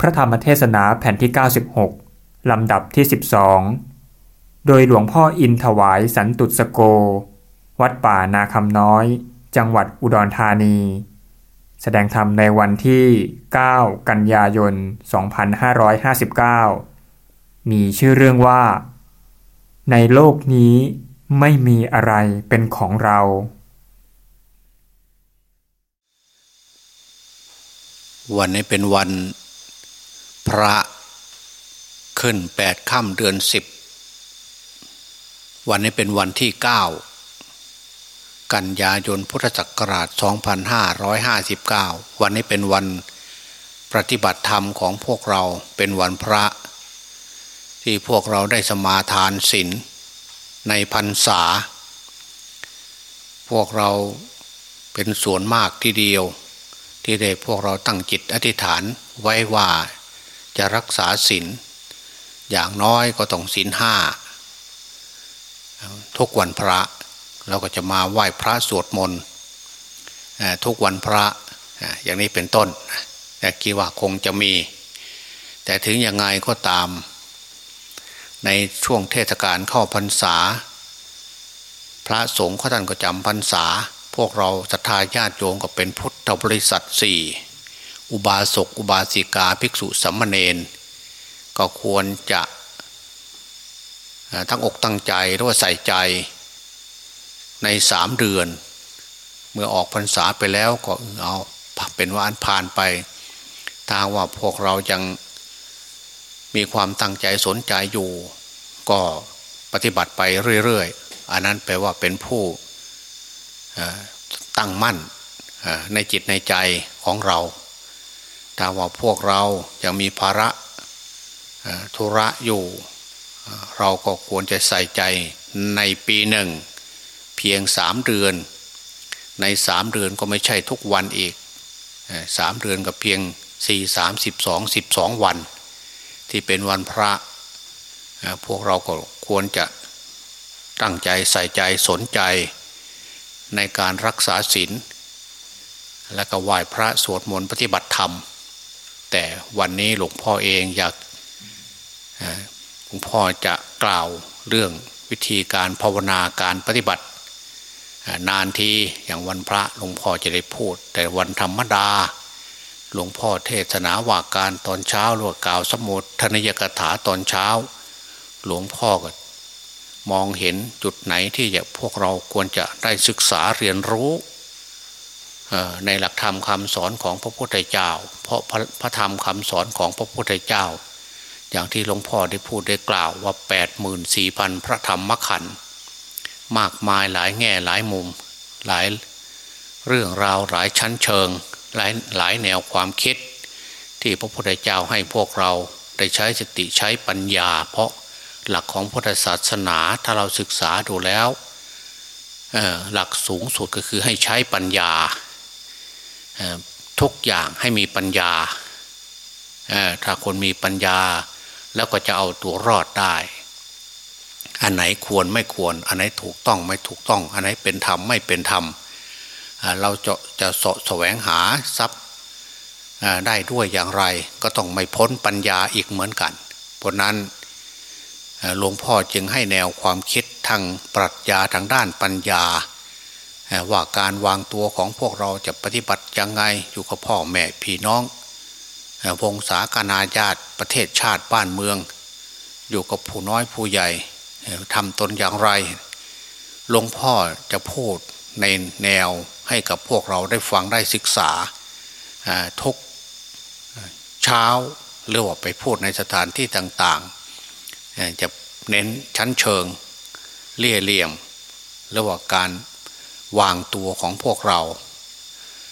พระธรรมเทศนาแผ่นที่ 96 ลำดับที่ 12 โดยหลวงพ่ออินถวายสันตุสโก วัดป่านาคำน้อย จังหวัดอุดรธานี แสดงธรรมในวันที่ 9 กันยายน 2559 มีชื่อเรื่องว่า ในโลกนี้ไม่มีอะไรเป็นของเราวันนี้เป็นวัน พระขึ้นแปดค่ำเดือนสิบวันนี้เป็นวันที่เก้ากันยายนพุทธศักราช 2559 วันนี้เป็นวันปฏิบัติธรรมของพวกเราเป็นวันพระ ที่พวกเราได้สมาทานศีลในพรรษา พวกเราเป็นส่วนมากที่เดียว ที่ได้พวกเราตั้งจิตอธิษฐานไว้ว่า จะรักษาศีลอย่างน้อยก็ต้องศีลห้าทุกวันพระเราก็จะมาไหว้พระสวดมนต์ทุกวันพระอย่างนี้เป็นต้นแต่คิดว่าคงจะมี แต่ถึงยังไงก็ตาม ในช่วงเทศกาลเข้าพรรษา พระสงฆ์เขาท่านก็จำพรรษา พวกเราศรัทธาญาติโยมก็เป็นพุทธบริษัทสี่ อุบาสกอุบาสิกาภิกษุสัมมาเนนก็ควรจะทั้งอกตั้งใจหรือว่าใส่ใจในสามเดือน เมื่อออกพรรษาไปแล้วก็เอาเป็นว่าอันผ่านไป ถ้าว่าพวกเรายังมีความตั้งใจสนใจอยู่ ก็ปฏิบัติไปเรื่อยๆ อันนั้นแปลว่าเป็นผู้ตั้งมั่นในจิตในใจของเรา ถ้าว่าพวกเรายังมีภาระธุระอยู่ เราก็ควรจะใส่ใจในปีหนึ่ง เพียงสามเดือน ในสามเดือนก็ไม่ใช่ทุกวันอีกสามเดือนกับเพียงสี่สามสิบสองสิบสองวัน ที่เป็นวันพระพวกเราก็ควรจะตั้งใจใส่ใจสนใจ ในการรักษาศีลและก็ไหว้พระสวดมนต์ปฏิบัติธรรม แต่วันนี้หลวงพ่อเองอยากหลวงพ่อจะกล่าวเรื่องวิธีการภาวนาการปฏิบัติ นานทีอย่างวันพระหลวงพ่อจะได้พูด แต่วันธรรมดา หลวงพ่อเทศนาว่าการตอนเช้าหรือกล่าวสมุดธนยกถาตอนเช้า หลวงพ่อก็มองเห็นจุดไหนที่พวกเราควรจะได้ศึกษาเรียนรู้ ในหลักธรรมคำสอนของพระพุทธเจ้า เพราะพระธรรมคำสอนของพระพุทธเจ้า อย่างที่หลวงพ่อได้พูดได้กล่าวว่า8ปดหมื่นสี่พันพระธรรมมขันมากมายหลายแง่หลายมุม หลายเรื่องราวหลายชั้นเชิง หลายหลายแนวความคิด ที่พระพุทธเจ้าให้พวกเราได้ใช้สติใช้ปัญญา เพราะหลักของพุทธศาสนาถ้าเราศึกษาดูแล้วหลักสูงสุดก็คือให้ใช้ปัญญา ทุกอย่างให้มีปัญญา ถ้าคนมีปัญญาแล้วก็จะเอาตัวรอดได้ อันไหนควรไม่ควร อันไหนถูกต้องไม่ถูกต้อง อันไหนเป็นธรรมไม่เป็นธรรม เราจะจะสะแสวงหาทรัพย์ได้ด้วยอย่างไร ก็ต้องไม่พ้นปัญญาอีกเหมือนกัน เพราะนั้นหลวงพ่อจึงให้แนวความคิดทางปรัชญาทางด้านปัญญา ว่าการวางตัวของพวกเราจะปฏิบัติยังไงอยู่กับพ่อแม่พี่น้องวงศากานาญาติประเทศชาติบ้านเมือง อยู่กับผู้น้อยผู้ใหญ่ทำตนอย่างไรหลวงพ่อจะพูดในแนวให้กับพวกเราได้ฟังได้ศึกษาทุกเช้าหรือว่าไปพูดในสถานที่ต่างๆ จะเน้นชั้นเชิง เลี่ยเหลี่ยมหรือว่าการ วางตัวของพวกเรา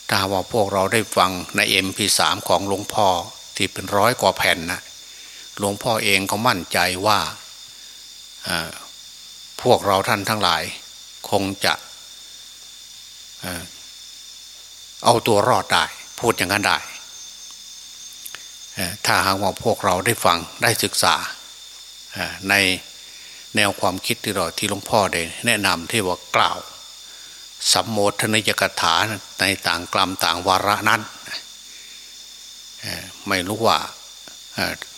ถ้าว่าพวกเราได้ฟังในเอ็มพีสามของหลวงพ่อที่เป็นร้อยกว่าแผ่นนะหลวงพ่อเองก็มั่นใจว่าพวกเราท่านทั้งหลาย คงจะเอาตัวรอดได้ พูดอย่างนั้นได้ถ้าหากว่าพวกเราได้ฟังได้ศึกษาในแนวความคิดที่เราที่หลวงพ่อได้แนะนำที่ว่ากล่าว สัมโมทนิยกถาในต่างกลัมต่างวาระนั้นไม่รู้ว่า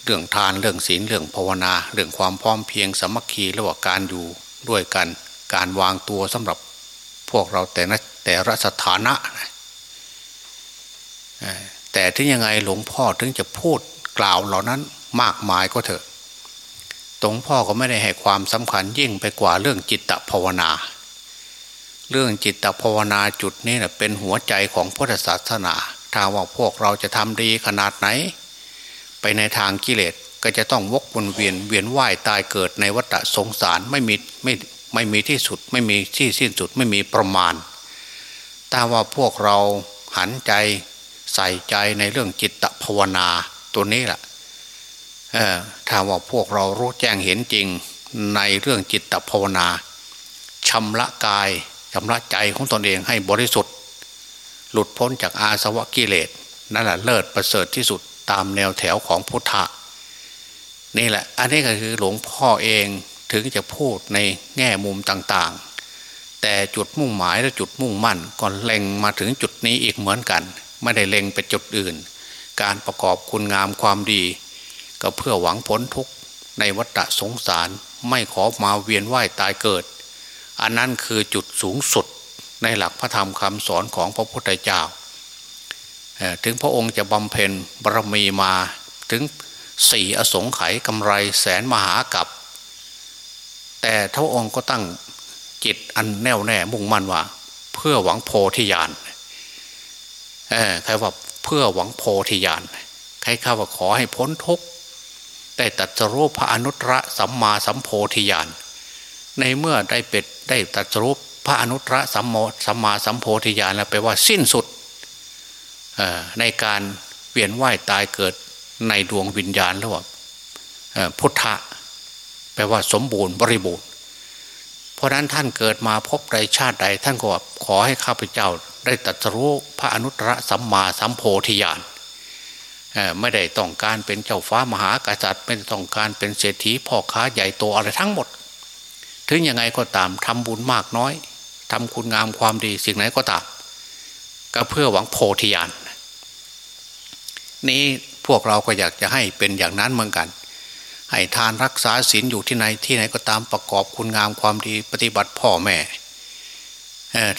เรื่องทานเรื่องศีลเรื่องภาวนา เรื่องความพร้อมเพียงสมัคคีระหว่าการอยู่ด้วยกันการวางตัวสำหรับพวกเราแต่ละแต่ละสถานะแต่ถึงยังไงหลวงพ่อถึงจะพูดกล่าวเหล่านั้นมากมายก็เถอะตรงพ่อก็ไม่ได้ให้ความสำคัญยิ่งไปกว่าเรื่องจิตตภาวนา เรื่องจิตภาวนาจุดนี้นะเป็นหัวใจของพุทธศาสนาถ้าว่าพวกเราจะทำดีขนาดไหน ไปในทางกิเลสก็จะต้องวกวนเวียนเวียนว่ายตายเกิดในวัฏสงสารไม่มีไม่ไม่มีที่สุด ไม่มีที่สิ้นสุดไม่มีประมาณแต่ว่าพวกเราหันใจใส่ใจในเรื่องจิตภาวนาตัวนี้แหละถ้าว่าพวกเรารู้แจ้งเห็นจริงในเรื่องจิตภาวนาชำระกาย ชำระใจของตนเองให้บริสุทธิ์ หลุดพ้นจากอาสวะกิเลสนั่นแหละเลิศประเสริฐที่สุดตามแนวแถวของพุทธะนี่แหละ อันนี้ก็คือหลวงพ่อเองถึงจะพูดในแง่มุมต่างๆ แต่จุดมุ่งหมายและจุดมุ่งมั่นก็เล็งมาถึงจุดนี้อีกเหมือนกัน ไม่ได้เล็งไปจุดอื่น การประกอบคุณงามความดี ก็เพื่อหวังพ้นทุกข์ในวัฏสงสารไม่ขอมาเวียนว่ายตายเกิด อันนั้นคือจุดสูงสุดในหลักพระธรรมคำสอนของพระพุทธเจ้า ถึงพระองค์จะบำเพ็ญบารมีมาถึงสี่อสงไขยกำไรแสนมหากับ แต่พระองค์ก็ตั้งจิตอันแน่วแน่มุ่งมั่นว่า เพื่อหวังโพธิญาณใครว่าเพื่อหวังโพธิญาณใครข้าว่าขอให้พ้นทุกข์ได้ตัดสรูปพระอนุตตรสัมมาสัมโพธิญาณ ในเมื่อได้เป็ดได้ตัดสรูปพระอนุตตรสัมโมสัมมาสัมโพธิญาณแล้วแปลว่าสิ้นสุดในการเวียนว่ายตายเกิดในดวงวิญญาณแล้วว่าพุทธะแปลว่าสมบูรณ์บริบูรณ์ เพราะนั้นท่านเกิดมาพบใดชาติใด ท่านก็ขอให้ข้าพเจ้า ได้ตัดรู้พระอนุตตรสัมมาสัมโพธิญาณไม่ได้ต้องการเป็นเจ้าฟ้ามหากษัตริย์ ไม่ได้ต้องการเป็นเศรษฐีพ่อค้าใหญ่โตอะไรทั้งหมด ถึงยังไงก็ตามทำบุญมากน้อยทำคุณงามความดีสิ่งไหนก็ตาม ก็เพื่อหวังโพธิญาณนี้พวกเราก็อยากจะให้เป็นอย่างนั้นเหมือนกัน ให้ทานรักษาศีลอยู่ที่ไหนที่ไหนก็ตามประกอบคุณงามความดีปฏิบัติพ่อแม่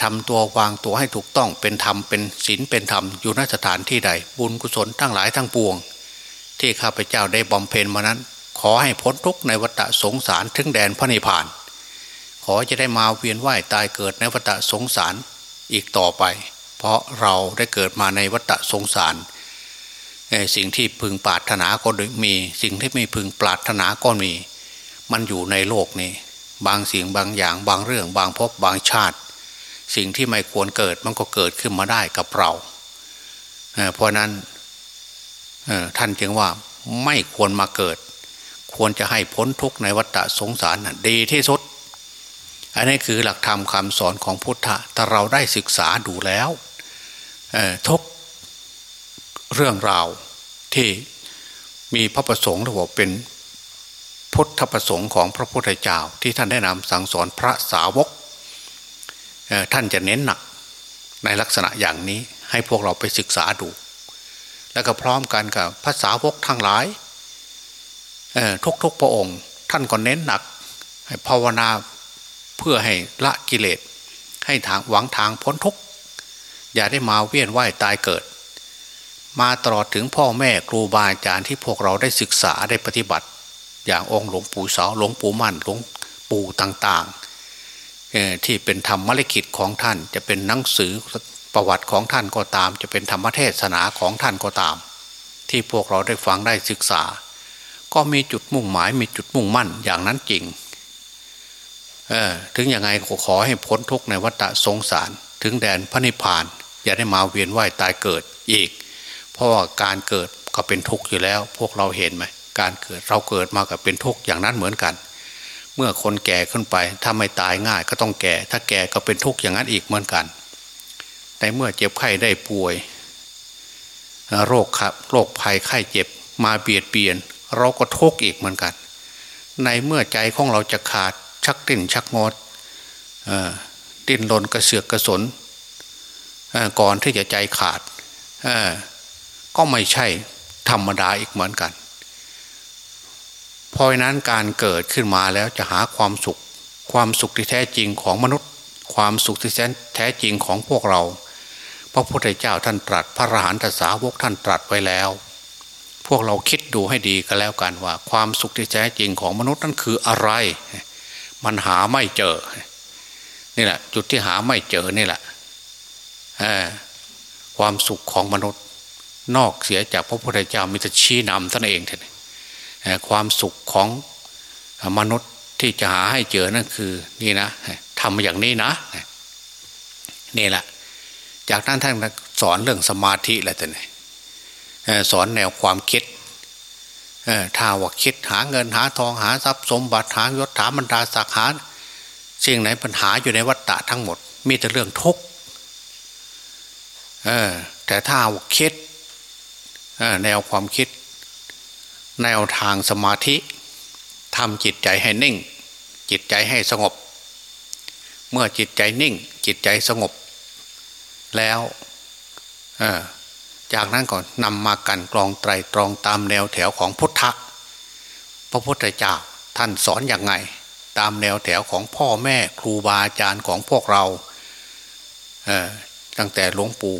ทำตัววางตัวให้ถูกต้องเป็นธรรมเป็นศีลเป็นธรรมอยู่นสถานที่ใด บุญกุศลทั้งหลายทั้งปวง ที่ข้าพเจ้าได้บำเพ็ญมานั้น ขอให้พ้นทุกในวัฏสงสารถึงแดนพระนิพพาน อจะได้มาเวียนว่ายตายเกิดในวัฏสงสารอีกต่อไป เพราะเราได้เกิดมาในวัฏสงสาร สิ่งที่พึงปรารถนาก็มีสิ่งที่ไม่พึงปรารถนาก็มี มันอยู่ในโลกนี้ บางสิ่งบางอย่างบางเรื่องบางพบบางชาติ สิ่งที่ไม่ควรเกิดมันก็เกิดขึ้นมาได้กับเราเพราะนั้นท่านจึงว่าไม่ควรมาเกิด ควรจะให้พ้นทุกข์ในวัฏสงสารดีที่สุด อันนี้คือหลักธรรมคำสอนของพุทธะแต่เราได้ศึกษาดูแล้วทุกเรื่องราวที่มีพระประสงค์ที่บอกเป็นพุทธประสงค์ของพระพุทธเจ้าที่ท่านได้นำสั่งสอนพระสาวกท่านจะเน้นหนักในลักษณะอย่างนี้ให้พวกเราไปศึกษาดู แล้วก็พร้อมกันกับพระสาวกทั้งหลายทุกๆพระองค์ ท่านก็เน้นหนักให้ภาวนา เพื่อให้ละกิเลสให้ทางหวังทางพ้นทุกข์อย่าได้มาเวียนว่ายตายเกิด มาตลอดถึงพ่อแม่ครูบาอาจารย์ที่พวกเราได้ศึกษาได้ปฏิบัติ อย่างองค์หลวงปู่เสาหลวงปู่มั่นหลวงปู่ต่างๆที่เป็นธรรมลิขิตของท่าน จะเป็นหนังสือประวัติของท่านก็ตาม จะเป็นธรรมเทศนาของท่านก็ตาม ที่พวกเราได้ฟังได้ศึกษา ก็มีจุดมุ่งหมายมีจุดมุ่งมั่นอย่างนั้นจริง ถึงยังไงขอให้พ้นทุกในวัฏสงสาร ถึงแดนพระนิพพาน อย่าได้มาเวียนว่ายตายเกิดอีก เพราะว่าการเกิดก็เป็นทุกข์อยู่แล้ว พวกเราเห็นไหมการเกิดเราเกิดมากับเป็นทุกข์อย่างนั้นเหมือนกัน เมื่อคนแก่ขึ้นไปถ้าไม่ตายง่ายก็ต้องแก่ ถ้าแก่ก็เป็นทุกข์อย่างนั้นอีกเหมือนกันแต่เมื่อเจ็บไข้ได้ป่วย โรคครับโรคภัยไข้เจ็บมาเบียดเบียน เราก็ทุกข์อีกเหมือนกัน ในเมื่อใจของเราจะขาด ชักติ้นชักงดดิ้นรนกระเสือกกระสนก่อนที่จะใจขาดก็ไม่ใช่ธรรมดาอีกเหมือนกันเพราะนั้นการเกิดขึ้นมาแล้วจะหาความสุข ความสุขที่แท้จริงของมนุษย์ ความสุขที่แท้จริงของพวกเรา พระพุทธเจ้าท่านตรัสพระอรหันตสาวกท่านตรัสไว้แล้ว พวกเราคิดดูให้ดีก็แล้วกันว่า ความสุขที่แท้จริงของมนุษย์นั้นคืออะไร มันหาไม่เจอ นี่แหละ จุดที่หาไม่เจอนี่แหละความสุขของมนุษย์ นอกเสียจากพระพุทธเจ้ามิตรชี้นำท่านเองท่านความสุขของมนุษย์ที่จะหาให้เจอนั่นคือ นี่นะทำอย่างนี้นะนี่แหละ จากนั้นท่านสอนเรื่องสมาธิอะไรต่างสอนแนวความคิด ถ้าว่าคิดหาเงินหาทองหาทรัพย์สมบัติหายศถาบรรดาศักดิ์หาสิ่งไหนปัญหาอยู่ในวัฏฏะทั้งหมด มีแต่เรื่องทุกข์แต่ถ้าว่าคิดแนวความคิด แนวทางสมาธิทำจิตใจให้นิ่ง จิตใจให้สงบ เมื่อจิตใจนิ่ง จิตใจสงบ แล้ว จากนั้นก่อนนำมากันกรองไตรตรองตามแนวแถวของพุทธะพระพุทธเจ้าท่านสอนอย่างไง ตามแนวแถวของพ่อแม่ครูบาอาจารย์ของพวกเราตั้งแต่หลวงปู่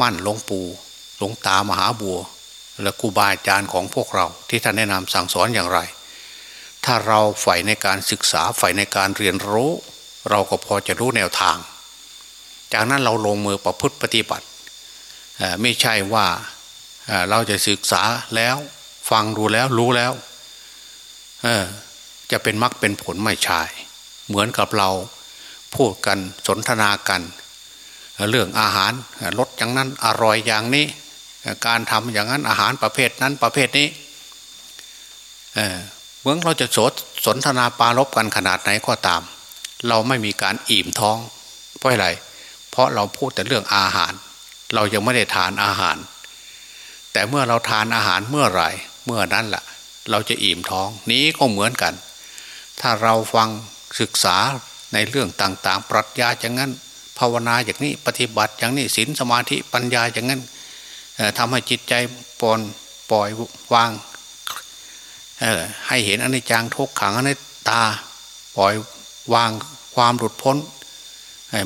มั่นหลวงปู่หลวงตามหาบัว และครูบาอาจารย์ของพวกเรา ที่ท่านแนะนำสั่งสอนอย่างไร ถ้าเราใฝ่ในการศึกษาใฝ่ในการเรียนรู้ เราก็พอจะรู้แนวทาง จากนั้นเราลงมือประพฤติปฏิบัติ ไม่ใช่ว่าเราจะศึกษาแล้วฟังดูแล้วรู้แล้วจะเป็นมรรคเป็นผลไม่ใช่ เหมือนกับเราพูดกันสนทนากัน เรื่องอาหารรสอย่างนั้นอร่อยอย่างนี้ การทำอย่างนั้นอาหารประเภทนั้นประเภทนี้เมื่อเราจะสดสนทนาปารบกันขนาดไหนก็ตาม เราไม่มีการอิ่มท้อง เพราะอะไร เพราะเราพูดแต่เรื่องอาหาร เรายังไม่ได้ทานอาหาร แต่เมื่อเราทานอาหารเมื่อไหร่เมื่อนั้นละ่ะ เราจะอิ่มท้องนี้ก็เหมือนกัน ถ้าเราฟังศึกษาในเรื่องต่างๆ ปรัชญาอย่างนั้น ภาวนาอย่างนี้ปฏิบัติอย่างนี้ศีลสมาธิปัญญาอย่างนั้นทำให้จิตใจปอนปล่อยวางให้เห็นอนิจจังทุกขังอนิจตาปล่อยวางความหลุดพ้น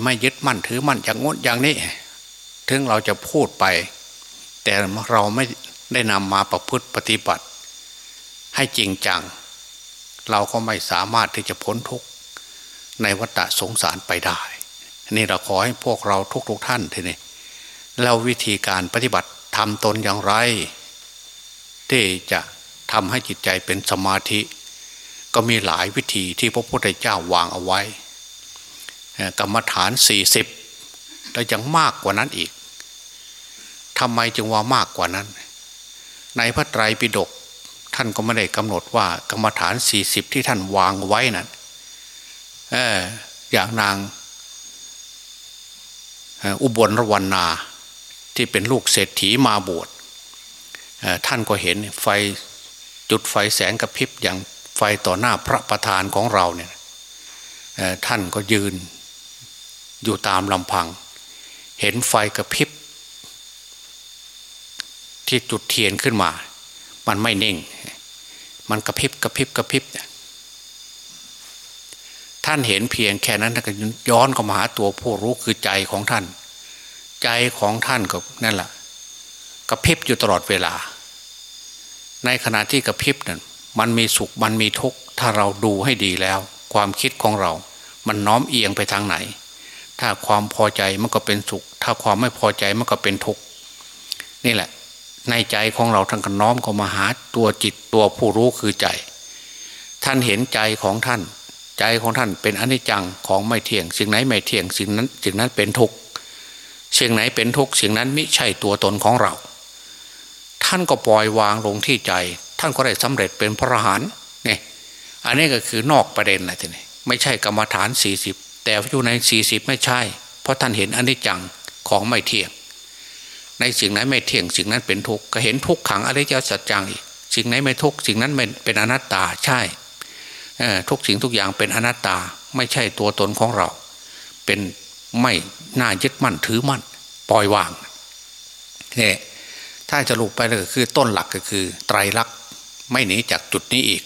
ไม่ยึดมั่นถือมั่นอย่างงดอย่างนี้ ถึงเราจะพูดไป แต่เราไม่ได้นำมาประพฤติปฏิบัติ ให้จริงจัง เราก็ไม่สามารถที่จะพ้นทุกข์ในวัฏสงสารไปได้ นี่เราขอให้พวกเราทุกๆทท่านทีนี้แล้ววิธีการปฏิบัติทำตนอย่างไร ที่จะทำให้จิตใจเป็นสมาธิ ก็มีหลายวิธีที่พระพุทธเจ้าวางเอาไว้กรรมฐานสี่สิบแล้วยังมากกว่านั้นอีก ทำไมจึงว่ามากกว่านั้น ในพระไตรปิฎกท่านก็ไม่ได้กำหนดว่ากรรมฐานสี่สิบที่ท่านวางไว้นั้นเออย่างนางอุบลรวรรณาที่เป็นลูกเศรษฐีมาบวชท่านก็เห็นไฟจุดไฟแสงกระพริบอย่างไฟต่อหน้าพระประธานของเราเนี่ยท่านก็ยืนอยู่ตามลำพัง เห็นไฟกระพริบ ที่จุดเทียนขึ้นมา มันไม่เน่ง มันกระพริบกระพริบกระพริบท่านเห็นเพียงแค่นั้นท่านก็ย้อนเข้ามาหาตัวผู้รู้คือใจของท่าน ใจของท่านก็นั่นแหละกระพริบอยู่ตลอดเวลา ในขณะที่กระพริบนั้นมันมีสุขมันมีทุกข์ถ้าเราดูให้ดีแล้ว ความคิดของเรา มันน้อมเอียงไปทางไหน ถ้าความพอใจมันก็เป็นสุข ถ้าความไม่พอใจมันก็เป็นทุกข์นี่แหละ ในใจของเราท่านก็น้อมเข้ามาหาตัวจิตตัวผู้รู้คือใจ ท่านเห็นใจของท่าน ใจของท่านเป็นอนิจจังของไม่เที่ยง สิ่งไหนไม่เที่ยงสิ่งนั้นสิ่งนั้นเป็นทุกข์สิ่งไหนเป็นทุกข์สิ่งนั้นไม่ใช่ตัวตนของเรา ท่านก็ปล่อยวางลงที่ใจ ท่านก็ได้สำเร็จเป็นพระอรหันต์นี่อันนี้ก็คือนอกประเด็นนะทีนี้ไม่ใช่กรรมฐานสี่สิบแต่อยู่ในสี่สิบไม่ใช่ เพราะท่านเห็นอนิจจังของไม่เที่ยง ในสิ่งไหนไม่เที่ยงสิ่งนั้นเป็นทุกข์ก็เห็นทุกขังอริยสัจจังอีกสิ่งไหนไม่ทุกข์สิ่งนั้นเป็นอนัตตาใช่ทุกสิ่งทุกอย่างเป็นอนัตตาไม่ใช่ตัวตนของเรา เป็นไม่น่ายึดมั่นถือมั่นปล่อยวางเนี่ยถ้าจะลุกไปเลยคือต้นหลักก็คือ ไตรลักษณ์ไม่หนีจากจุดนี้อีก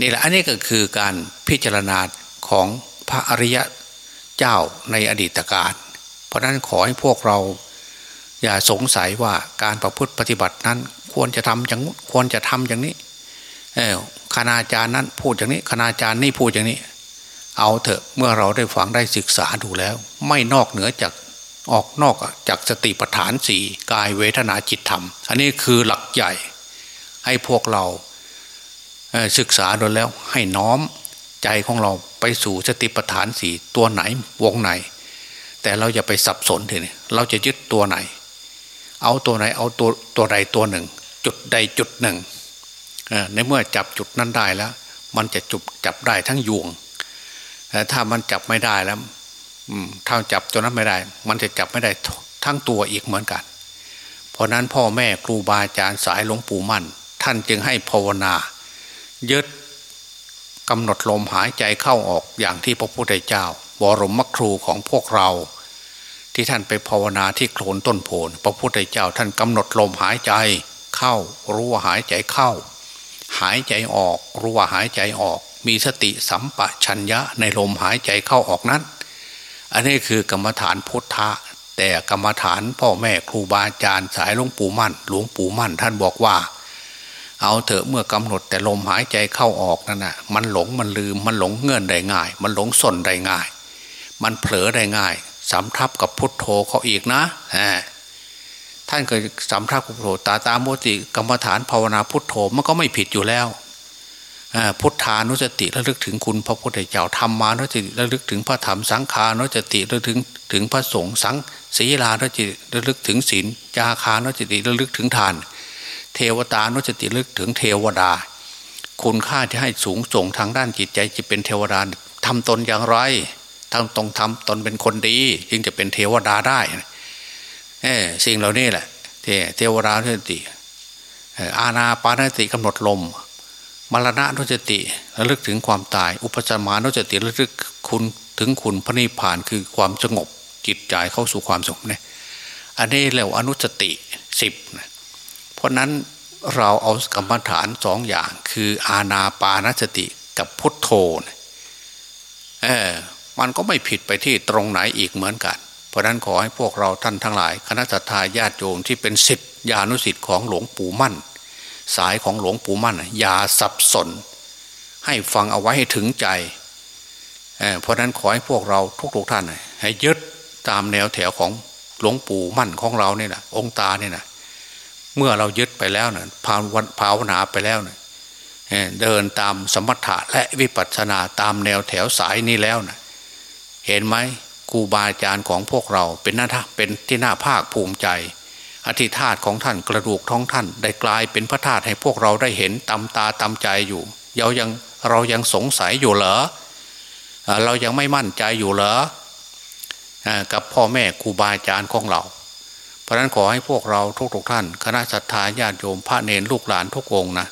นี่แหละอันนี้ก็คือการพิจารณาของพระอริยะเจ้าในอดีตการ เพราะนั้นขอให้พวกเรา อย่าสงสัยว่าการประพฤติปฏิบัตินั้น ควรจะทำอย่างควรจะทำอย่างนี้คณาจารย์นั้นพูดอย่างนี้คณาจารย์นี่พูดอย่างนี้ เอาเถอะเมื่อเราได้ฟังได้ศึกษาดูแล้ว ไม่นอกเหนือจากออกนอกจากสติปัฏฐานสี่กายเวทนาจิตธรรม อันนี้คือหลักใหญ่ ให้พวกเราศึกษาดูแล้วให้น้อมใจของเราไปสู่สติปัฏฐานสี่ตัวไหนวงไหน แต่เราอย่าไปสับสนทีนี้เราจะยึดตัวไหน เอาตัวไหนเอาตัวตัวใดตัวหนึ่ง จุดใดจุดหนึ่งในเมื่อจับจุดนั้นได้แล้ว มันจะจุบจับได้ทั้งยวงถ้ามันจับไม่ได้แล้วถ้าจับตัวนั้นไม่ได้ มันจะจับไม่ได้ทั้งตัวอีกเหมือนกัน เพราะนั้นพ่อแม่ครูบาอาจารย์สายหลวงปู่มั่น ท่านจึงให้ภาวนายึดกำหนดลมหายใจเข้าออกอย่างที่พระพุทธเจ้า บรมครูของพวกเรา ที่ท่านไปภาวนาที่โคลนต้นโพนพระพุทธเจ้าท่านกำหนดลมหายใจเข้า รู้ว่าหายใจเข้า หายใจออก รู้ว่าหายใจออก มีสติสัมปชัญญะในลมหายใจเข้าออกนั้น อันนี้คือกรรมฐานพุทธะแต่กรรมฐานพ่อแม่ครูบาอาจารย์สายหลวงปู่มั่น หลวงปู่มั่นท่านบอกว่า เอาเถอะเมื่อกำหนดแต่ลมหายใจเข้าออกนั่นน่ะมันหลงมันลืมมันหลงเงื่อนได้ง่าย มันหลงสนได้ง่าย มันเผลอได้ง่าย สำทับกับพุทโธเขาอีกนะท่านเคยสำทับกับพุทโธตาตามโมติกรรมฐานภาวนาพุทโธมันก็ไม่ผิดอยู่แล้วพุทธานุสติระลึกถึงคุณพระพุทธเจ้าธรรมานุสติระลึกถึงพระธรรมสังขานุสติระลึกถึงถึงพระสงฆ์สังศีลานุสติระลึกถึงศีลจาคานุสติระลึกถึงทาน เทวตานุสติระลึกถึงเทวดา คุณค่าที่ให้สูงส่งทางด้านจิตใจจะเป็นเทวดาทำตนอย่างไร ทำตรงทำตนเป็นคนดี จึงจะเป็นเทวดาได้เออสิ่งเหล่านี้แหละเทวดานุสติอาณาปานสติกำหนดลม มรณะนุสติระลึกถึงความตาย อุปจามานุสติระลึกคุณถึงคุณพระนิพพานคือความสงบจิตใจเข้าสู่ความสงบเนี่ยอันนี้เรียกอนุสติสิบนะพราะนั้นเราเอากรรมฐานสองอย่าง คืออาณาปานสติกับพุทโธเออ มันก็ไม่ผิดไปที่ตรงไหนอีกเหมือนกัน เพราะนั้นขอให้พวกเราท่านทั้งหลาย คณะทาญาติโยมที่เป็นสิทธิญาณุสิทธิ์ของหลวงปู่มั่น สายของหลวงปู่มั่นอย่าสับสน ให้ฟังเอาไว้ให้ถึงใจเเพราะนั้นขอให้พวกเราทุกๆท่านให้ยึดตามแนวแถวของหลวงปู่มั่นของเราเนี่ยนะองค์ตาเนี่ยนะเมื่อเรายึดไปแล้วนะภาวภาวนาไปแล้วนะเดินตามสมถะและวิปัสสนาตามแนวแถวสายนี้แล้วนะ เห็นไหมครูบาอาจารย์ของพวกเราเป็นหน้าเป็นที่น่าภาคภูมิใจ อธิธาตของท่านกระดูกท้องท่าน ได้กลายเป็นพระธาตุให้พวกเราได้เห็นตำตาตำใจอยู่เรายังเรายังสงสัยอยู่เหรอเรายังไม่มั่นใจอยู่เหรอกับพ่อแม่ครูบาอาจารย์ของเรา เพราะนั้นขอให้พวกเราทุกๆท่าน คณะสัตยาญาติโยมพระเนรลูกหลานทุกองนะ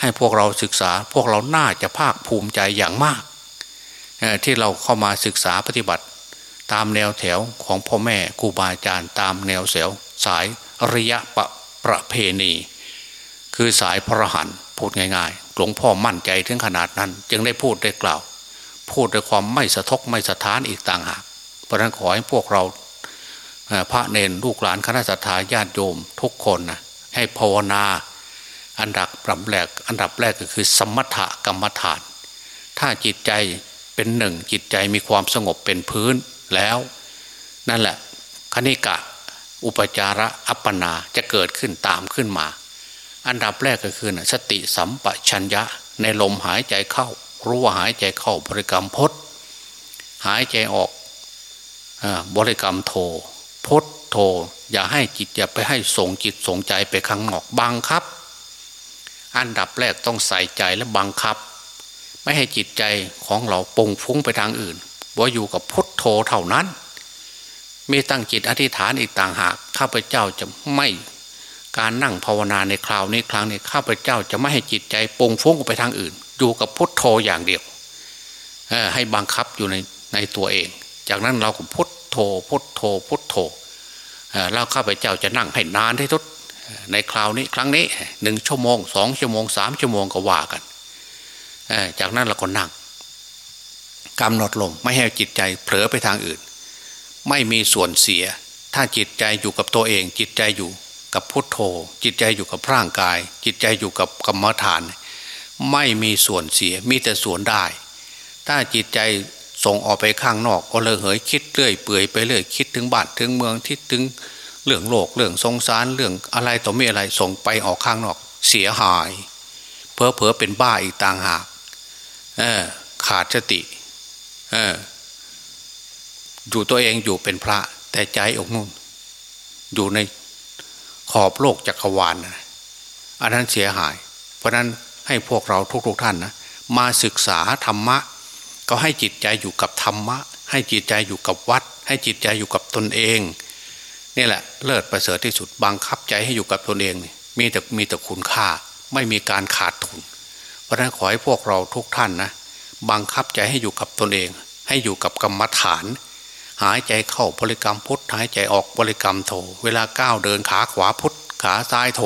ให้พวกเราศึกษาพวกเราน่าจะภาคภูมิใจอย่างมาก ที่เราเข้ามาศึกษาปฏิบัติ ตามแนวแถวของพ่อแม่ครูบาอาจารย์ ตามแนวเสวสายระยะประประเพณี คือสายพระหันพูดง่าย ๆ หลวงพ่อมั่นใจถึงขนาดนั้น จึงได้พูดได้กล่าว พูดด้วยความไม่สะทกไม่สะท้านอีกต่างหากเพราะนั้นขอให้พวกเราพระเนรลูกหลานคณะสัตยาญาติโยมทุกคนนะให้ภาวนา อันดับปรับแรกอันดับแรกก็คือสมถกรรมฐาน ถ้าจิตใจ เป็นหนึ่งจิตใจมีความสงบเป็นพื้นแล้ว นั่นแหละคณิกะ อุปจาระอัปปนาจะเกิดขึ้นตามขึ้นมา อันดับแรกก็คือสติสัมปชัญญะในลมหายใจเข้า รู้ว่าหายใจเข้าบริกรรมพดหายใจออกบริกรรมโทพุทโธอย่าให้จิตอย่าไปให้ส่งจิตส่งใจไปข้างนอกบังคับ อันดับแรกต้องใส่ใจและบังคับ ไม่ให้จิตใจของเราปงฟุ้งไปทางอื่นว่าอยู่กับพุทโธเท่านั้น มีตั้งจิตอธิษฐานอีกต่างหากข้าพเจ้าจะไม่การนั่งภาวนาในคราวนี้ครั้งนี้ข้าพเจ้าจะไม่ให้จิตใจปงฟุ้งไปทางอื่น อยู่กับพุทโธอย่างเดียวให้บังคับอยู่ในในตัวเอง จากนั้นเราก็พุทโธพุทโธพุทโธแล้วข้าพเจ้าจะนั่งให้นานที่สุดในคราวนี้ครั้งนี้หนึ่งชั่วโมงสองชั่วโมงสามชั่วโมงก็ว่ากัน จากนั้นเราก็นั่งกำหนดลงไม่ให้จิตใจเผลอไปทางอื่น ไม่มีส่วนเสีย ถ้าจิตใจอยู่กับตัวเอง จิตใจอยู่กับพุทโธ จิตใจอยู่กับร่างกาย จิตใจอยู่กับกรรมฐาน ไม่มีส่วนเสียมีแต่ส่วนได้ ถ้าจิตใจส่งออกไปข้างนอกก็เลยเหยคิดเรื่อยเปื่อยไปเรื่อยคิดถึงบ้านถึงเมืองคิดถึงเรื่องโลกเรื่องสงสารเรื่องอะไรต่อมีอะไรส่งไปออกข้างนอกเสียหายเพอเพอเป็นบ้าอีกต่างหาก ขาดสติอยู่ตัวเองอยู่เป็นพระ แต่ใจอกนุ่นอยู่ในขอบโลกจักรวาลนะอันนั้นเสียหาย เพราะนั้นให้พวกเราทุกๆทท่านนะมาศึกษาธรรมะ ก็ให้จิตใจอยู่กับธรรมะ ให้จิตใจอยู่กับวัด ให้จิตใจอยู่กับตนเองนี่แหละเลิศประเสริฐที่สุดบังคับใจให้อยู่กับตนเอง มีแต่มีแต่คุณค่า ไม่มีการขาดทุน ราะนั้นขอให้พวกเราทุกท่านนะบังคับใจให้อยู่กับตนเอง ให้อยู่กับกรรมฐาน หายใจเข้าบริกรรมพุทหายใจออกบริกรรมโถ เวลาก้าวเดินขาขวาพุทขาซ้ายโถ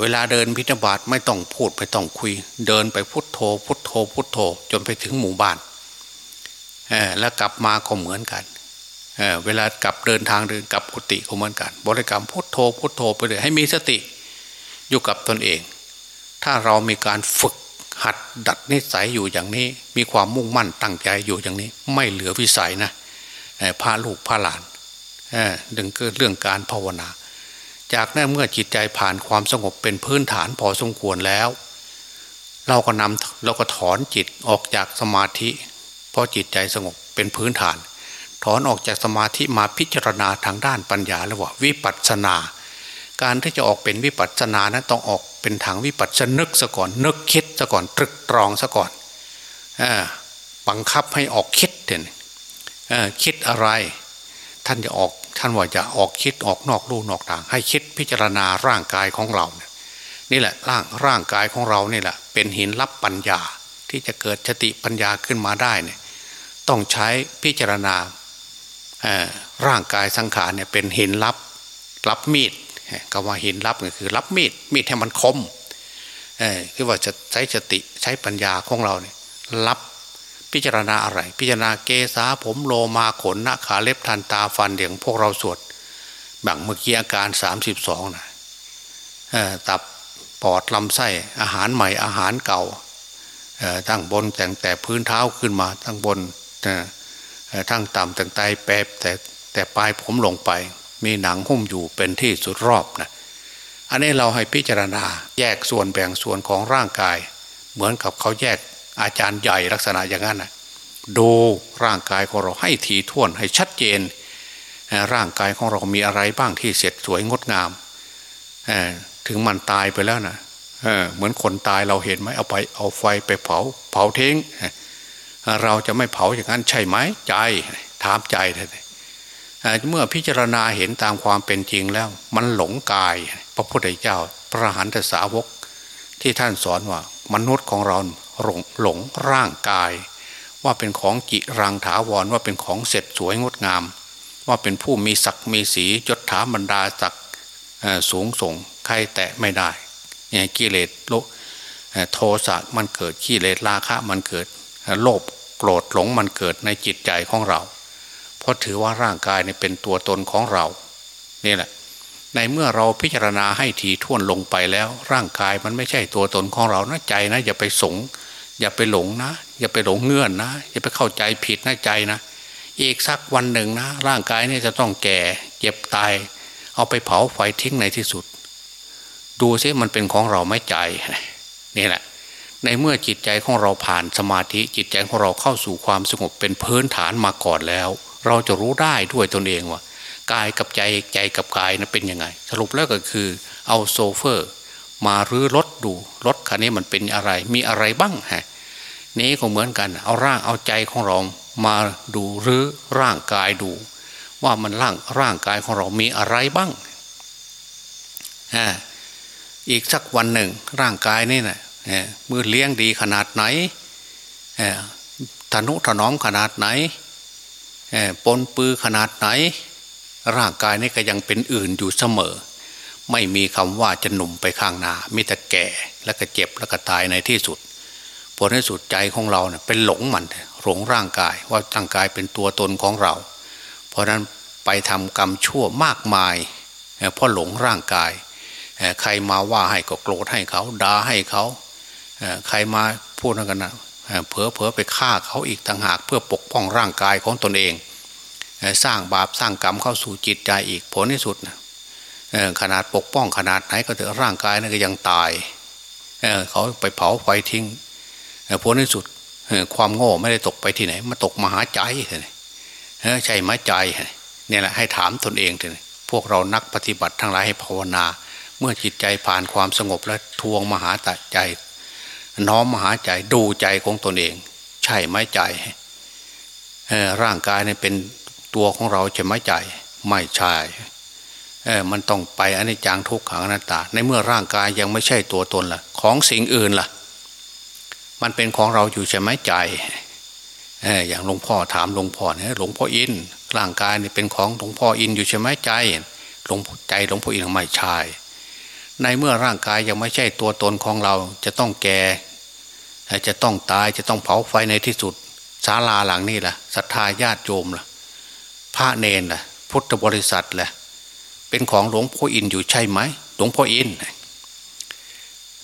เวลาเดินพิธบาตไม่ต้องพูดไม่ต้องคุย เดินไปพุทโธ พุทโธ พุทโธ จนไปถึงหมู่บ้านแล้วกลับมาก็เหมือนกันเเวลากลับเดินทางเดินกลับกุฏิก็เหมือนกัน บริกรรมพุทโธพุทโธไปเลยให้มีสติอยู่กับตนเอง ถ้าเรามีการฝึกหัดดัดนิสัยอยู่อย่างนี้ มีความมุ่งมั่นตั้งใจอยู่อย่างนี้ ไม่เหลือวิสัยนะพาลูกพาหลานดึงเกิดเรื่องการภาวนา จากนั้นเมื่อจิตใจผ่านความสงบเป็นพื้นฐานพอสมควรแล้ว เราก็นำเราก็ถอนจิตออกจากสมาธิเพราะจิตใจสงบเป็นพื้นฐาน ถอนออกจากสมาธิมาพิจารณาทางด้านปัญญาแล้วว่าวิปัสสนา การที่จะออกเป็นวิปัสสนานั้นต้องออกเป็นทางวิปัสสนึกซะก่อนนึกคิดซะก่อนตรึกตรองซะก่อนอบังคับให้ออกคิดเด่นคิดอะไร ท่านจะออกท่านว่าจะออกคิดออกนอกลู่นอกทาง ให้คิดพิจารณาร่างกายของเราเนี่ยนี่แหละร่างร่างกายของเรานี่แหละเป็นหินรับปัญญาที่จะเกิดสติปัญญาขึ้นมาได้เนี่ยต้องใช้พิจารณาร่างกายสังขารเนี่ยเป็นหินรับรับมีด ก็ว่าหินรับก็คือ รับมีดมีดให้มันคมคือว่าจะใช้สติใช้ปัญญาของเราเนี่ยรับพิจารณาอะไร พิจารณาเกษาผมโลมาขนหน้าขาเล็บทันตาฟันเดียงพวกเราสวดบ่งเมื่อกี้อาการสามสิบสองนะตับปอดลำไส้อาหารใหม่อาหารเก่าทั้งบนแต่งแต่พื้นเท้าขึ้นมาทั้งบนทั้งต่ำตั้งไตแปบแต่แต่ปลายผมลงไป มีหนังหุ้มอยู่เป็นที่สุดรอบนะอันนี้เราให้พิจารณาแยกส่วนแบ่งส่วนของร่างกาย เหมือนกับเขาแยกอาจารย์ใหญ่ลักษณะอย่างนั้นนะดูร่างกายของเราให้ทีท่วนให้ชัดเจน ร่างกายของเรามีอะไรบ้างที่เสร็จสวยงดงามถึงมันตายไปแล้วนะเหมือนคนตายเราเห็นไหมเอาไปเอาไฟไปเผา เผาทิ้งเราจะไม่เผาอย่างนั้นใช่ไหมใจ ถามใจเลย เมื่อพิจารณาเห็นตามความเป็นจริงแล้ว มันหลงกาย พระพุทธเจ้า พระหันตสาวก ที่ท่านสอนว่ามนุษย์ของเราหลงหลงร่างกาย ว่าเป็นของจิรังถาวรว่าเป็นของเสร็จสวยงดงาม ว่าเป็นผู้มีศักดิ์มีสีจดถาบรรดาศักดิ์สูงส่งใครแตะไม่ได้เนี่ยกิเลสโลโทสะมันเกิดกิเลสราคะมันเกิดโลภโกรธหลงมันเกิดในจิตใจของเรา ราะถือว่าร่างกายเนี่ยเป็นตัวตนของเรานี่แหละในเมื่อเราพิจารณาให้ทีท่วนลงไปแล้ว ร่างกายมันไม่ใช่ตัวตนของเรานะใจนะอย่าไปสง อย่าไปหลงนะ อย่าไปหลงเงื่อนนะ อย่าไปเข้าใจผิดนะใจนะอีกสักวันหนึ่งนะ ร่างกายนี่จะต้องแก่เจ็บตาย เอาไปเผาไฟทิ้งในที่สุด ดูซิมันเป็นของเราไม่ใจนี่แหละ ในเมื่อจิตใจของเราผ่านสมาธิจิตใจของเราเข้าสู่ความสงบเป็นพื้นฐานมาก่อนแล้ว เราจะรู้ได้ด้วยตนเองว่ากายกับใจใจกับกายนะเป็นยังไง สรุปแล้วก็คือเอาโซเฟอร์ มารื้อรถดูรถคันนี้มันเป็นอะไร มีอะไรบ้างฮะนี้ก็เหมือนกัน เอาร่างเอาใจของเรามาดูรื้อร่างกายดู ว่ามันร่างร่างกายของเรามีอะไรบ้างฮะอีกสักวันหนึ่งร่างกายนี่นะมือเลี้ยงดีขนาดไหนทนุถนอมขนาดไหน ปนปื้อขนาดไหน ร่างกายนี่ก็ยังเป็นอื่นอยู่เสมอ ไม่มีคำว่าจะหนุ่มไปข้างหน้ามิแต่แก่แล้วก็เจ็บแล้วก็ตายในที่สุดผลในสุดใจของเราเนี่ยเป็นหลงมันหลงร่างกายว่าร่างกายเป็นตัวตนของเรา เพราะนั้นไปทำกรรมชั่วมากมายเพราะหลงร่างกาย ใครมาว่าให้ก็โกรธให้เขาด่าให้เขา ใครมาพูดกันนะ เผลอเผลอไปฆ่าเขาอีกต่างหากเพื่อปกป้องร่างกายของตนเอง สร้างบาปสร้างกรรมเข้าสู่จิตใจอีกผลที่สุดขนาดปกป้องขนาดไหนก็เถอะร่างกายนั่นก็ยังตายเเขาไปเผาไฟทิ้งผลที่สุดความโง่ไม่ได้ตกไปที่ไหน มาตกมาหาใจใช่ไหมใจเนี่ยแหละให้ถามตนเองเลยพวกเรานักปฏิบัติทั้งหลายให้ภาวนา เมื่อจิตใจผ่านความสงบและทวงมหาตใจ น้อมมหาใจดูใจของตนเอง ใช่ไหมใจร่างกายเนี่ยเป็นตัวของเราใช่ไหมใจ ไม่ใช่มันต้องไปอนิจจังทุกขังอนัตตา ในเมื่อร่างกายยังไม่ใช่ตัวตนละ่ะ ของสิ่งอื่นล่ะ มันเป็นของเราอยู่ใช่ไหมใจอย่างหลวงพ่อถามหลวงพ่อเนี่ยหลวงพ่ออินร่างกายเนี่ยเป็นของหลวงพ่ออินอยู่ใช่ไหมใจหลวงใจหลวงพ่ออินไม่ใช่ ในเมื่อร่างกายยังไม่ใช่ตัวตนของเราจะต้องแก่ จะต้องตายจะต้องเผาไฟในที่สุดศาลาหลังนี้ล่ะศรัทธาญาติโยมล่ะ พระเนนล่ะ พุทธบริษัทล่ะ เป็นของหลวงพ่ออินอยู่ใช่ไหมหลวงพ่ออิน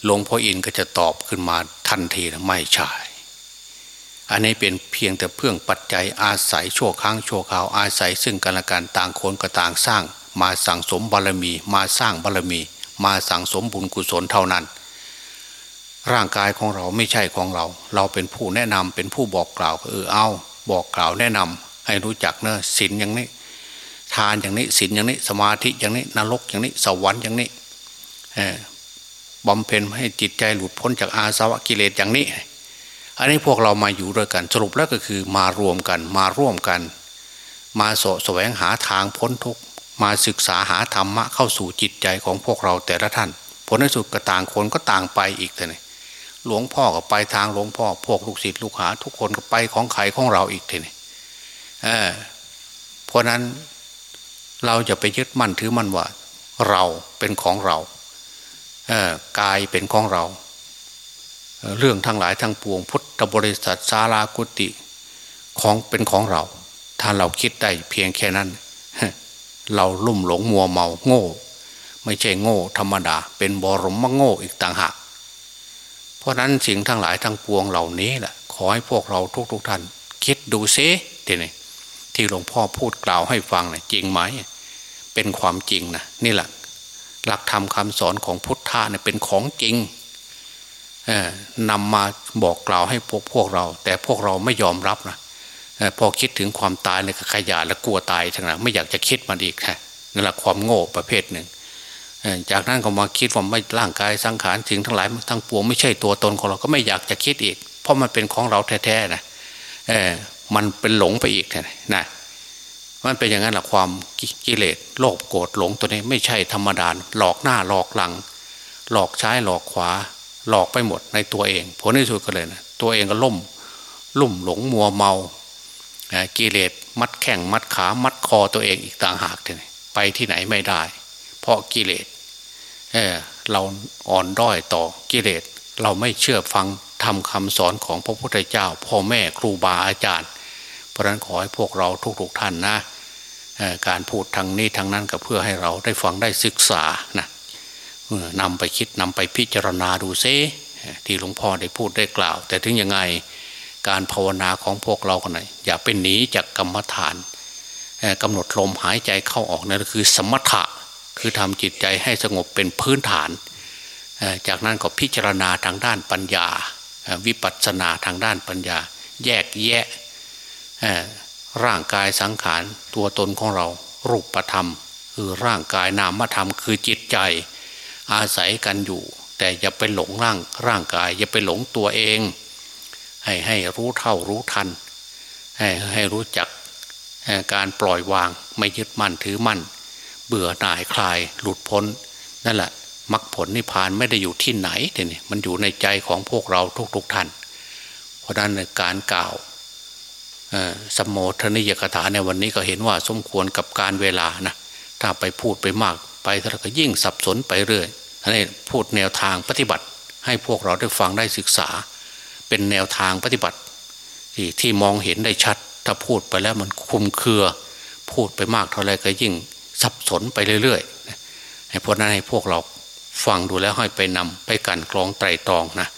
หลวงพ่ออินก็จะตอบขึ้นมาทันทีนะไม่ใช่อันนี้เป็นเพียงแต่เพื่องปัจจัยอาศัยชั่วครั้งชั่วคราวอาศัยซึ่งกันและกันต่างคนก็ต่างสร้าง มาสั่งสมบารมี มาสร้างบารมี มาสั่งสมบุญกุศลเท่านั้น ร่างกายของเราไม่ใช่ของเรา เราเป็นผู้แนะนำเป็นผู้บอกกล่าวเออเอาบอกกล่าวแนะนำให้รู้จักเนอะศีลอย่างนี้ ทานอย่างนี้ศีลอย่างนี้สมาธิอย่างนี้นรกอย่างนี้สวรรค์อย่างนี้บำเพ็ญให้จิตใจหลุดพ้นจากอาสวะกิเลสอย่างนี้ อันนี้พวกเรามาอยู่ด้วยกันสรุปแล้วก็คือมารวมกันมาร่วมกัน มาสแสวงหาทางพ้นทุกข์ มาศึกษาหาธรรมะเข้าสู่จิตใจของพวกเราแต่ละท่าน ผลในสุดก็ต่างคนก็ต่างไปอีกเลยหลวงพ่อก็ไปทางหลวงพ่อ พวกลูกศิษย์ลูกหา ทุกคนก็ไปของใครของเราอีกทีนี้เพราะนั้นเราจะไปยึดมั่นถือมั่นว่า เราเป็นของเรากายเป็นของเรา เรื่องทั้งหลายทั้งปวง พุทธบริษัทศาลากุติของเป็นของเรา ถ้าเราคิดได้เพียงแค่นั้น เราลุ่มหลงมัวเมาโง่ ไม่ใช่โง่ ธรรมดา เป็นบรมโง่อีกต่างหากเพราะนั้นสิ่งทั้งหลายทั้งปวงเหล่านี้แหละขอให้พวกเราทุกๆทท่าน คิดดูซิทีนี้ที่หลวงพ่อพูดกล่าวให้ฟังนะจริงไหมเป็นความจริงนะนี่แหละหลักธรรมคาสอนของพุทธะเนี่ยเป็นของจริงนำมาบอกกล่าวให้พวกพวกเรา แต่พวกเราไม่ยอมรับนะ พอคิดถึงความตายเลยขยะและกลัวตายทั้งนั้นไม่อยากจะคิดมันอีกฮะนั่นแหละความโง่ประเภทหนึ่งจากนั้นก็มาคิดว่าไม่ร่างกายสังขารสิ่งทั้งหลายทั้งปวงไม่ใช่ตัวตนของเราก็ไม่อยากจะคิดอีก เพราะมันเป็นของเราแท้ๆนะเออมันเป็นหลงไปอีกนะมันเป็นอย่างนั้นแหละความกิเลสโลภโกรธหลงตัวนี้ไม่ใช่ธรรมดาหลอกหน้าหลอกหลัง หลอกใช้หลอกขวา หลอกไปหมดในตัวเองผลในสุดก็เลยนะตัวเองก็ล่ม ลุ่มหลงมัวเมา กิเลสมัดแข้งมัดขามัดคอตัวเองอีกต่างหากเลยไปที่ไหนไม่ได้ เพราะกิเลสเเราอ่อนด้อยต่อกิเลสเราไม่เชื่อฟังทำคำสอนของพระพุทธเจ้า พ่อแม่ครูบาอาจารย์ เพราะนั้นขอให้พวกเราทุกๆท่านนะการพูดทางนี้ทางนั้นก็เพื่อให้เราได้ฟังได้ศึกษานะนำไปคิดนำไปพิจารณาดูเซที่หลวงพ่อได้พูดได้กล่าว แต่ถึงยังไง การภาวนาของพวกเราคนหนอย่าเป็นหนีจากกรรมฐานกำหนดลมหายใจเข้าออกนั่นคือ สมถะคือทำจิตใจให้สงบเป็นพื้นฐาน จากนั้นก็พิจารณาทางด้านปัญญา วิปัสสนาทางด้านปัญญา แยกแยะร่างกายสังขารตัวตนของเรารูปธรรม คือร่างกายนามธรรมคือจิตใจ อาศัยกันอยู่ แต่อย่าไปหลงร่างร่างกาย อย่าไปหลงตัวเอง ให้ให้รู้เท่ารู้ทัน ให้ให้รู้จักการปล่อยวางไม่ยึดมั่นถือมั่น เบื่อหน่ายคลายหลุดพ้น นั่นแหละมรรคผลนิพพานไม่ได้อยู่ที่ไหนแต่นี่มันอยู่ในใจของพวกเราทุกๆทท่าน เพราะนั้นการกล่าวสมโภชนิยกถาในวันนี้ก็เห็นว่าสมควรกับการเวลานะถ้าไปพูดไปมากไปแล้วก็ยิ่งสับสนไปเรื่อยอันนี้พูดแนวทางปฏิบัติให้พวกเราได้ฟังได้ศึกษา เป็นแนวทางปฏิบัติ ที่ที่มองเห็นได้ชัด ถ้าพูดไปแล้วมันคุมเครือ พูดไปมากเท่าไรก็ยิ่งสับสนไปเรื่อยๆให้พวกนั้นให้พวกเราฟังดูแล้วให้ไปนำไปกันกรองไตรตรองนะ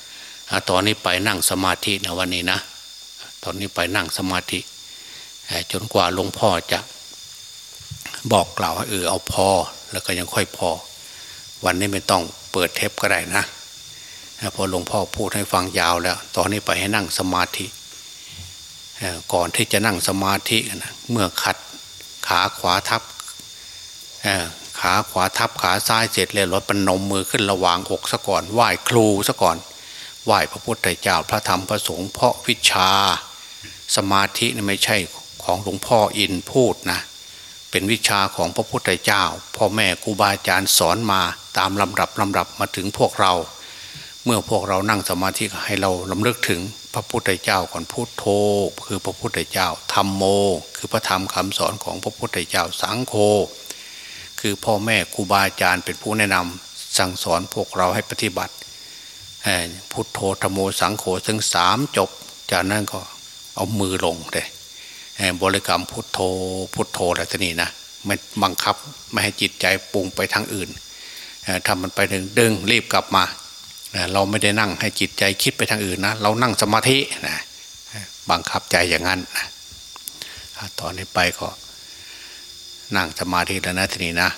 ตอนนี้ไปนั่งสมาธินะวันนี้นะ ตอนนี้ไปนั่งสมาธิจนกว่าหลวงพ่อจะบอกกล่าวเออเอาพอ แล้วก็ยังค่อยพอ วันนี้ไม่ต้องเปิดเทปก็ได้นะ พอหลวงพ่อพูดให้ฟังยาวแล้ว ตอนนี้ไปให้นั่งสมาธิก่อนที่จะนั่งสมาธินะเมื่อขัดขาขวาทับขาขวาทับขาซ้ายเสร็จแล้วรถปนมมือขึ้นระหว่างอกซะก่อนไหว้ครูซะก่อนไหว้พระพุทธเจ้าพระธรรมพระสงฆ์เพราะวิชาสมาธินี่ไม่ใช่ของหลวงพ่ออินพูดนะเป็นวิชาของพระพุทธเจ้า พ่อแม่ครูบาอาจารย์สอนมาตามลำดับลำดับมาถึงพวกเรา เมื่อพวกเรานั่งสมาธิให้เราลำลึกถึงพระพุทธเจ้าก่อนพุทโธคือพระพุทธเจ้าธรรมโม คือพระธรรมคำสอนของพระพุทธเจ้าสังโฆคือพ่อแม่ครูบาอาจารย์เป็นผู้แนะนำสั่งสอนพวกเราให้ปฏิบัติพุทโธธรรมโมสังโฆถึงสามจบ จากนั้นก็เอามือลงเลยบริกรรมพุทโธพุทโธอะไรตัวนี้นะไม่บังคับไม่ให้จิตใจปรุงไปทางอื่นทำมันไปดึงดึงรีบกลับมา เราไม่ได้นั่งให้จิตใจคิดไปทางอื่นนะเรานั่งสมาธินะบังคับใจอย่างนั้นนะตอนนี้ไปก็นั่งสมาธิแล้วนะทีนี้นะ